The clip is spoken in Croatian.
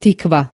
Tikva.